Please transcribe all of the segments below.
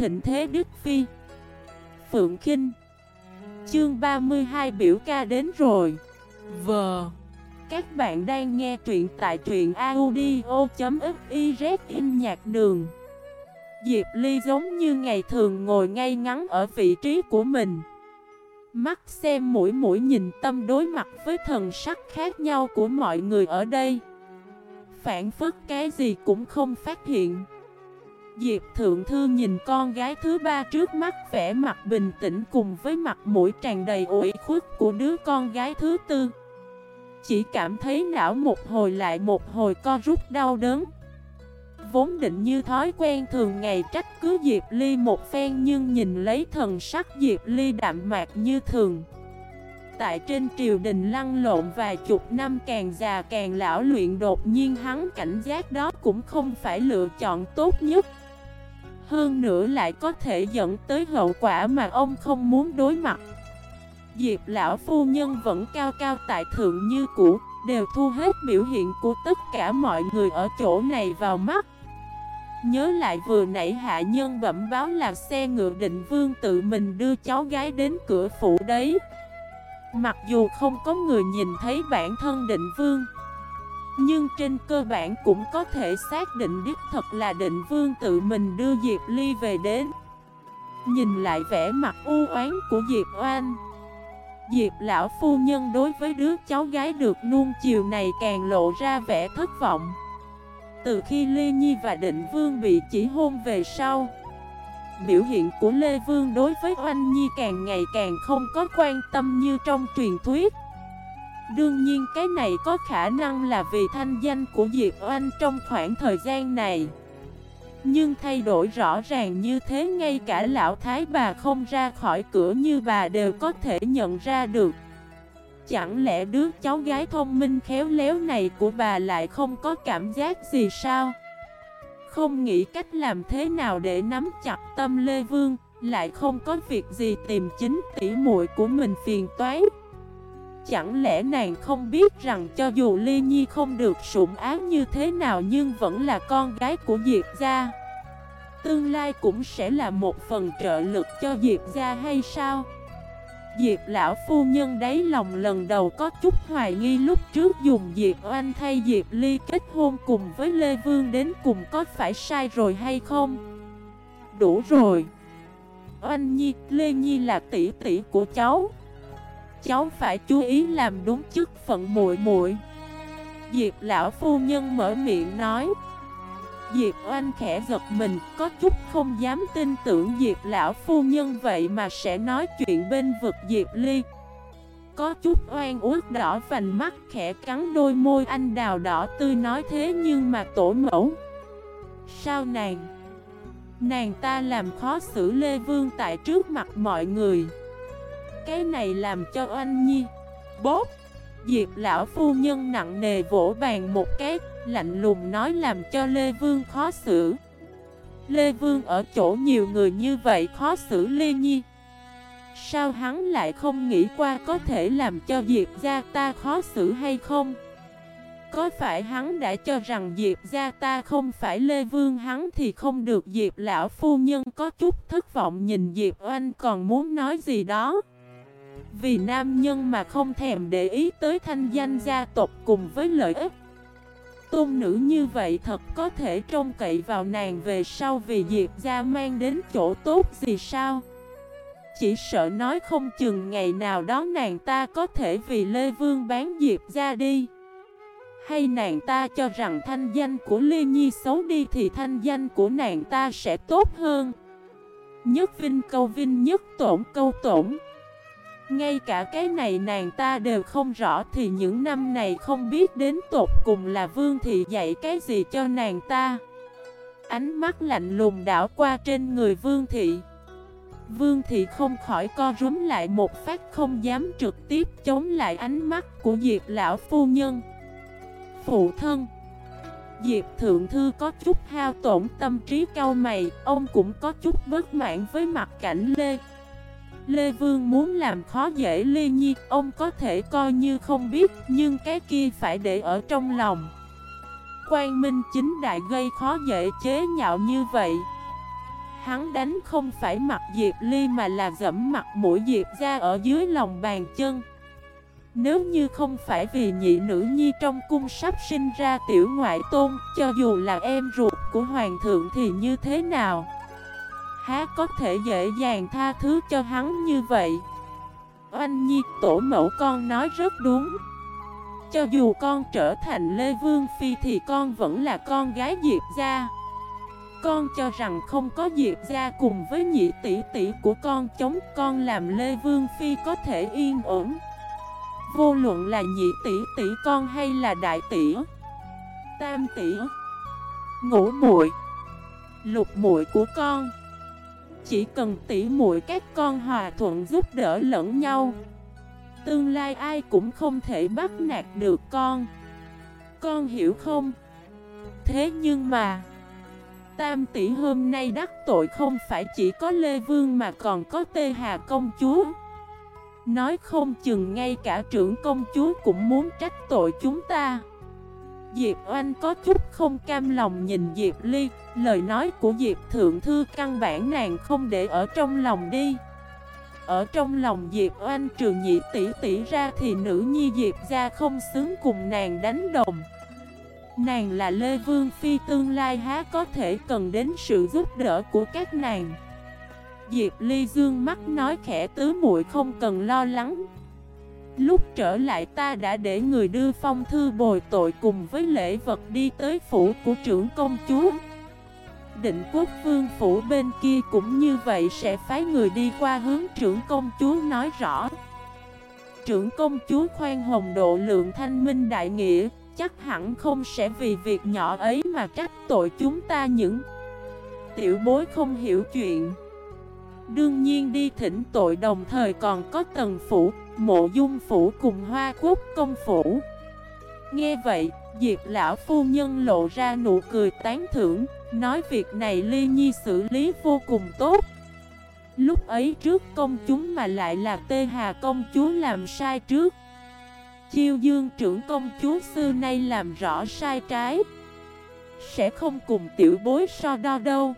thịnh thế Đức Phi. Phượng Kinh. Chương 32 biểu ca đến rồi. Vờ Các bạn đang nghe truyện tại truyện audio.xyz in nhạc đường. Diệp Ly giống như ngày thường ngồi ngay ngắn ở vị trí của mình. Mắt xem mũi mũi nhìn tâm đối mặt với thần sắc khác nhau của mọi người ở đây. Phản phức cái gì cũng không phát hiện. Diệp Thượng Thư nhìn con gái thứ ba trước mắt, vẻ mặt bình tĩnh cùng với mặt mũi tràn đầy ủy khuất của đứa con gái thứ tư. Chỉ cảm thấy não một hồi lại một hồi co rút đau đớn. Vốn định như thói quen thường ngày trách cứ Diệp Ly một phen nhưng nhìn lấy thần sắc Diệp Ly đạm mạc như thường. Tại trên triều đình lăn lộn vài chục năm càng già càng lão luyện đột nhiên hắn cảnh giác đó cũng không phải lựa chọn tốt nhất hơn nữa lại có thể dẫn tới hậu quả mà ông không muốn đối mặt. Diệp lão phu nhân vẫn cao cao tại thượng như cũ, Đều thu hết biểu hiện của tất cả mọi người ở chỗ này vào mắt. Nhớ lại vừa nãy hạ nhân bẩm báo là xe ngựa định vương tự mình đưa cháu gái đến cửa phủ đấy. Mặc dù không có người nhìn thấy bản thân định vương nhưng trên cơ bản cũng có thể xác định đích thật là định vương tự mình đưa Diệp Ly về đến. Nhìn lại vẻ mặt u oán của Diệp Oan Diệp lão phu nhân đối với đứa cháu gái được nuông chiều này càng lộ ra vẻ thất vọng. Từ khi Lê Nhi và Định Vương bị chỉ hôn về sau, Biểu hiện của Lê Vương đối với Oanh Nhi càng ngày càng không có quan tâm như trong truyền thuyết. Đương nhiên cái này có khả năng là vì thanh danh của Diệp Oanh trong khoảng thời gian này. Nhưng thay đổi rõ ràng như thế, ngay cả lão thái bà không ra khỏi cửa như bà đều có thể nhận ra được. Chẳng lẽ đứa cháu gái thông minh khéo léo này của bà lại không có cảm giác gì sao? Không nghĩ cách làm thế nào để nắm chặt tâm Lê Vương, Lại không có việc gì tìm chính tỉ muội của mình phiền toái. Chẳng lẽ nàng không biết rằng cho dù Ly Nhi không được sủng ái như thế nào nhưng vẫn là con gái của Diệp gia Tương lai cũng sẽ là một phần trợ lực cho Diệp gia hay sao? Diệp lão phu nhân đấy lòng lần đầu có chút hoài nghi lúc trước dùng Diệp Oanh thay Diệp Ly kết hôn cùng với Lê Vương đến cùng có phải sai rồi hay không? Đủ rồi! Oanh Nhi, Lê Nhi là tỷ tỷ của cháu cháu phải chú ý làm đúng chức phận muội muội. Diệp lão phu nhân mở miệng nói. Diệp oanh khẽ giật mình, có chút không dám tin tưởng Diệp lão phu nhân vậy mà sẽ nói chuyện bên vực Diệp Ly. Có chút oan uất đỏ vành mắt khẽ cắn đôi môi anh đào đỏ tươi nói thế nhưng mà tổ mẫu. Sao nàng? Nàng ta làm khó xử Lê Vương tại trước mặt mọi người. Cái này làm cho anh nhi. Bốp. Diệp lão phu nhân nặng nề vỗ bàn một cái, Lạnh lùng nói làm cho Lê Vương khó xử. Lê Vương ở chỗ nhiều người như vậy khó xử Lê Nhi. Sao hắn lại không nghĩ qua có thể làm cho Diệp gia ta khó xử hay không? Có phải hắn đã cho rằng Diệp gia ta không phải Lê Vương hắn thì không được Diệp lão phu nhân có chút thất vọng nhìn Diệp oanh còn muốn nói gì đó? Vì nam nhân mà không thèm để ý tới thanh danh gia tộc cùng với lợi ích. Tôn nữ như vậy thật có thể trông cậy vào nàng về sau vì Diệp gia mang đến chỗ tốt gì sao? Chỉ sợ nói không chừng ngày nào đó nàng ta có thể vì Lê Vương bán Diệp gia đi. Hay nàng ta cho rằng thanh danh của Lê Nhi xấu đi thì thanh danh của nàng ta sẽ tốt hơn. Nhất vinh câu vinh, nhất tổn câu tổn ngay cả cái này nàng ta đều không rõ thì những năm này không biết đến tột cùng là Vương Thị dạy cái gì cho nàng ta. Ánh mắt lạnh lùng đảo qua trên người Vương Thị. Vương Thị không khỏi co rúm lại một phát không dám trực tiếp chống lại ánh mắt của Diệp Lão Phu Nhân. Phụ thân Diệp Thượng Thư có chút hao tổn tâm trí cao mày, ông cũng có chút bất mãn với mặt cảnh Lê. Lê Vương muốn làm khó dễ Lê Nhi, ông có thể coi như không biết, nhưng cái kia phải để ở trong lòng. Quang Minh chính đại gây khó dễ chế nhạo như vậy. Hắn đánh không phải mặt Diệp Ly mà là dẫm mặt mũi Diệp ra ở dưới lòng bàn chân Nếu như không phải vì nhị nữ nhi trong cung sắp sinh ra tiểu ngoại tôn Cho dù là em ruột của hoàng thượng thì như thế nào Há có thể dễ dàng tha thứ cho hắn như vậy? Oanh Nhi, tổ mẫu con nói rất đúng. Cho dù con trở thành Lê Vương Phi thì con vẫn là con gái Diệp gia. Con cho rằng không có Diệp gia cùng với nhị tỷ tỷ của con chống con làm Lê Vương Phi có thể yên ổn. Vô luận là nhị tỷ tỷ con hay là đại tỷ, Tam tỷ, Ngũ muội, Lục muội của con chỉ cần tỉ muội các con hòa thuận giúp đỡ lẫn nhau, Tương lai ai cũng không thể bắt nạt được con. Con hiểu không? Thế nhưng mà, Tam tỷ hôm nay đắc tội không phải chỉ có Lê Vương mà còn có Tê Hà công chúa. Nói không chừng ngay cả trưởng công chúa cũng muốn trách tội chúng ta. Diệp Oanh có chút không cam lòng nhìn Diệp Ly, Lời nói của Diệp Thượng Thư căn bản nàng không để ở trong lòng đi. Ở trong lòng Diệp Oanh trừ nhị tỷ tỷ ra thì nữ nhi Diệp ra không xứng cùng nàng đánh đồng. Nàng là Lê Vương Phi tương lai há có thể cần đến sự giúp đỡ của các nàng? Diệp Ly dương mắt nói khẽ tứ muội không cần lo lắng. Lúc trở lại ta đã để người đưa phong thư bồi tội cùng với lễ vật đi tới phủ của trưởng công chúa. Định quốc vương phủ bên kia cũng như vậy sẽ phái người đi qua hướng trưởng công chúa nói rõ. Trưởng công chúa khoan hồng độ lượng thanh minh đại nghĩa, Chắc hẳn không sẽ vì việc nhỏ ấy mà trách tội chúng ta những Tiểu bối không hiểu chuyện. Đương nhiên đi thỉnh tội đồng thời còn có tần phủ Mộ dung phủ cùng hoa quốc công phủ. Nghe vậy, Diệp lão phu nhân lộ ra nụ cười tán thưởng Nói việc này Ly Nhi xử lý vô cùng tốt. Lúc ấy trước công chúng mà lại là Tê Hà công chúa làm sai trước. Chiêu dương trưởng công chúa xưa nay làm rõ sai trái. Sẽ không cùng tiểu bối so đo đâu.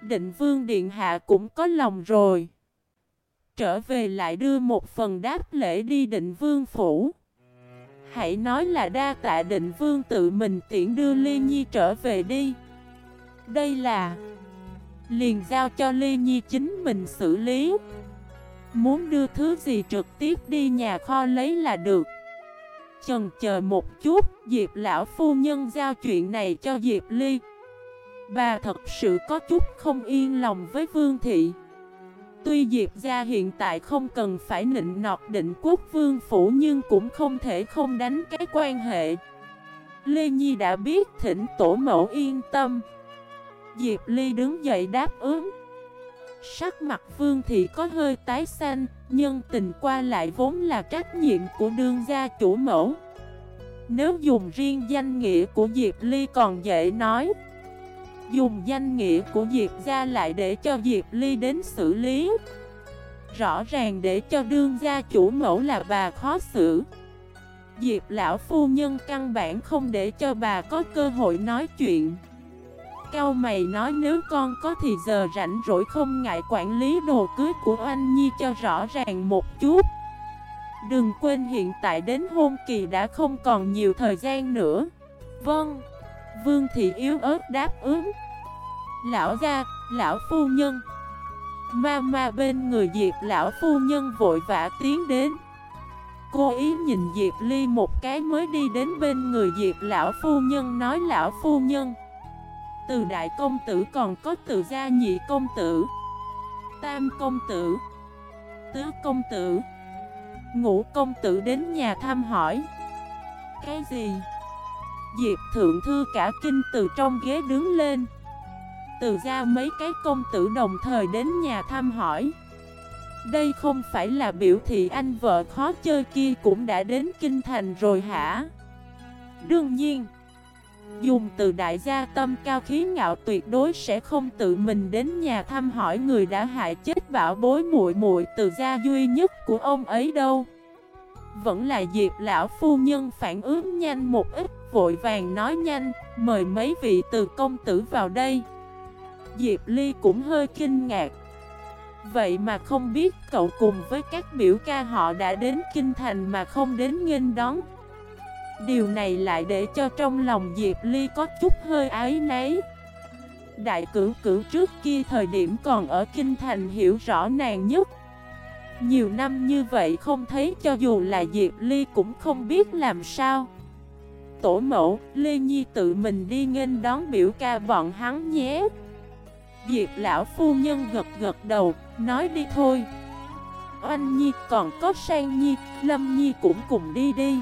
Định vương điện hạ cũng có lòng rồi. Trở về lại đưa một phần đáp lễ đi định vương phủ. Hãy nói là đa tạ định vương tự mình tiễn đưa Ly Nhi trở về đi. Đây là Liền giao cho Ly Nhi chính mình xử lý. Muốn đưa thứ gì trực tiếp đi nhà kho lấy là được. Chần chờ một chút, Diệp lão phu nhân giao chuyện này cho Diệp Ly. Bà thật sự có chút không yên lòng với Vương Thị. Tuy Diệp gia hiện tại không cần phải nịnh nọt định quốc vương phủ nhưng cũng không thể không đánh cái quan hệ. Lê Nhi đã biết thỉnh tổ mẫu yên tâm. Diệp Ly đứng dậy đáp ứng. Sắc mặt vương thì có hơi tái xanh, nhưng tình qua lại vốn là trách nhiệm của đương gia chủ mẫu. Nếu dùng riêng danh nghĩa của Diệp Ly còn dễ nói. Dùng danh nghĩa của Diệp gia lại để cho Diệp Ly đến xử lý. Rõ ràng để cho đương gia chủ mẫu là bà khó xử. Diệp lão phu nhân căn bản không để cho bà có cơ hội nói chuyện. Cao mày nói nếu con có thì giờ rảnh rỗi không ngại quản lý đồ cưới của anh Nhi cho rõ ràng một chút. Đừng quên hiện tại đến hôn kỳ đã không còn nhiều thời gian nữa. Vâng. Vương thị yếu ớt đáp ứng. Lão gia, lão phu nhân. Ma ma bên người Diệp lão phu nhân vội vã tiến đến. Cô ý nhìn Diệp Ly một cái mới đi đến bên người Diệp lão phu nhân nói lão phu nhân Từ đại công tử còn có từ gia nhị công tử Tam công tử Tứ công tử Ngũ công tử đến nhà thăm hỏi. Cái gì? Diệp thượng thư cả kinh từ trong ghế đứng lên. Từ ra mấy cái công tử đồng thời đến nhà thăm hỏi. Đây không phải là biểu thị anh vợ khó chơi kia cũng đã đến kinh thành rồi hả? Đương nhiên, Dùng từ đại gia tâm cao khí ngạo tuyệt đối sẽ không tự mình đến nhà thăm hỏi người đã hại chết bảo bối muội muội từ gia duy nhất của ông ấy đâu. Vẫn là Diệp lão phu nhân phản ứng nhanh một ít vội vàng nói nhanh, mời mấy vị từ công tử vào đây. Diệp Ly cũng hơi kinh ngạc. Vậy mà không biết cậu cùng với các biểu ca họ đã đến Kinh Thành mà không đến nghênh đón. Điều này lại để cho trong lòng Diệp Ly có chút hơi ái nấy Đại cửu cửu trước kia thời điểm còn ở Kinh Thành hiểu rõ nàng nhất nhiều năm như vậy không thấy cho dù là Diệp Ly cũng không biết làm sao. Tổ mẫu, Ly Nhi tự mình đi nghênh đón biểu ca bọn hắn nhé. Diệp lão phu nhân gật gật đầu, nói đi thôi. Oanh Nhi còn có Sang Nhi, Lâm Nhi cũng cùng đi đi.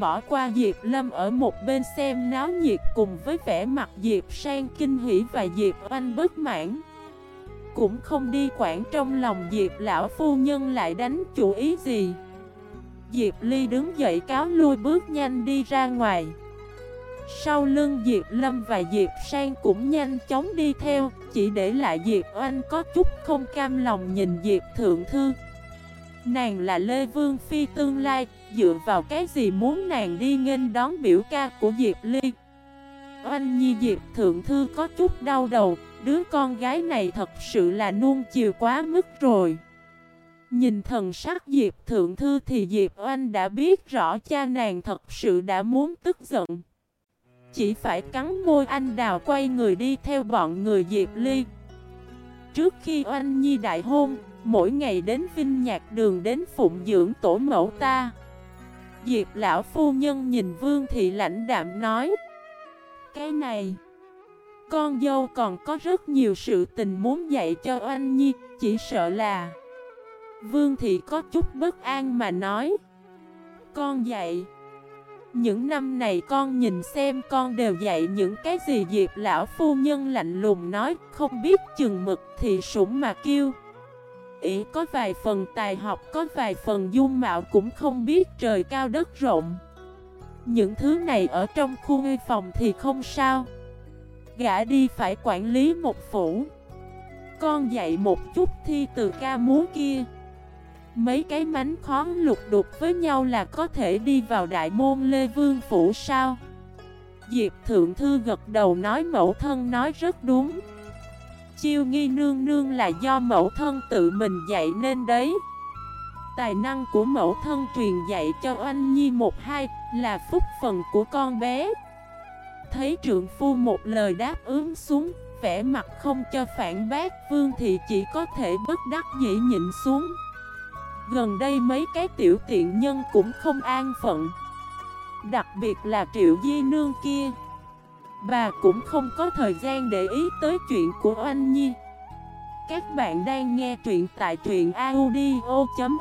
Bỏ qua Diệp Lâm ở một bên xem náo nhiệt cùng với vẻ mặt Diệp Sang kinh hỉ và Diệp Oanh bất mãn. Cũng không đi quản trong lòng Diệp lão phu nhân lại đánh chủ ý gì. Diệp Ly đứng dậy cáo lui bước nhanh đi ra ngoài. Sau lưng Diệp Lâm và Diệp Sang cũng nhanh chóng đi theo, Chỉ để lại Diệp Oanh có chút không cam lòng nhìn Diệp Thượng Thư. Nàng là Lê Vương Phi tương lai, Dựa vào cái gì muốn nàng đi nghênh đón biểu ca của Diệp Ly? Oanh Nhi Diệp Thượng Thư có chút đau đầu Đứa con gái này thật sự là nuông chiều quá mức rồi Nhìn thần sắc Diệp Thượng Thư thì Diệp Oanh đã biết rõ cha nàng thật sự đã muốn tức giận. Chỉ phải cắn môi anh đào quay người đi theo bọn người Diệp Ly. Trước khi Oanh Nhi đại hôn, mỗi ngày đến Vinh Nhạc Đường đến phụng dưỡng tổ mẫu ta. Diệp lão phu nhân nhìn Vương Thị lãnh đạm nói Cái này con dâu còn có rất nhiều sự tình muốn dạy cho anh Nhi, Chỉ sợ là Vương Thị có chút bất an mà nói. Con dạy, Những năm này con nhìn xem con đều dạy những cái gì Diệp lão phu nhân lạnh lùng nói, Không biết chừng mực thì sủng mà kêu. Ý có vài phần tài học, Có vài phần dung mạo cũng không biết trời cao đất rộng. Những thứ này ở trong khu ngây phòng thì không sao. Gã đi phải quản lý một phủ. Con dạy một chút thi từ ca múa kia. Mấy cái mánh khó lục đục với nhau là có thể đi vào đại môn Lê Vương Phủ sao? Diệp Thượng Thư gật đầu nói mẫu thân nói rất đúng. Chiêu nghi nương nương là do mẫu thân tự mình dạy nên đấy. Tài năng của mẫu thân truyền dạy cho anh nhi một hai là phúc phần của con bé. Thấy trượng phu một lời đáp ứng xuống, Vẻ mặt không cho phản bác, Vương Thị chỉ có thể bất đắc dĩ nhịn xuống. Gần đây mấy cái tiểu tiện nhân cũng không an phận. Đặc biệt là triệu di nương kia. Bà cũng không có thời gian để ý tới chuyện của anh Nhi. Các bạn đang nghe truyện tại truyện audio.fif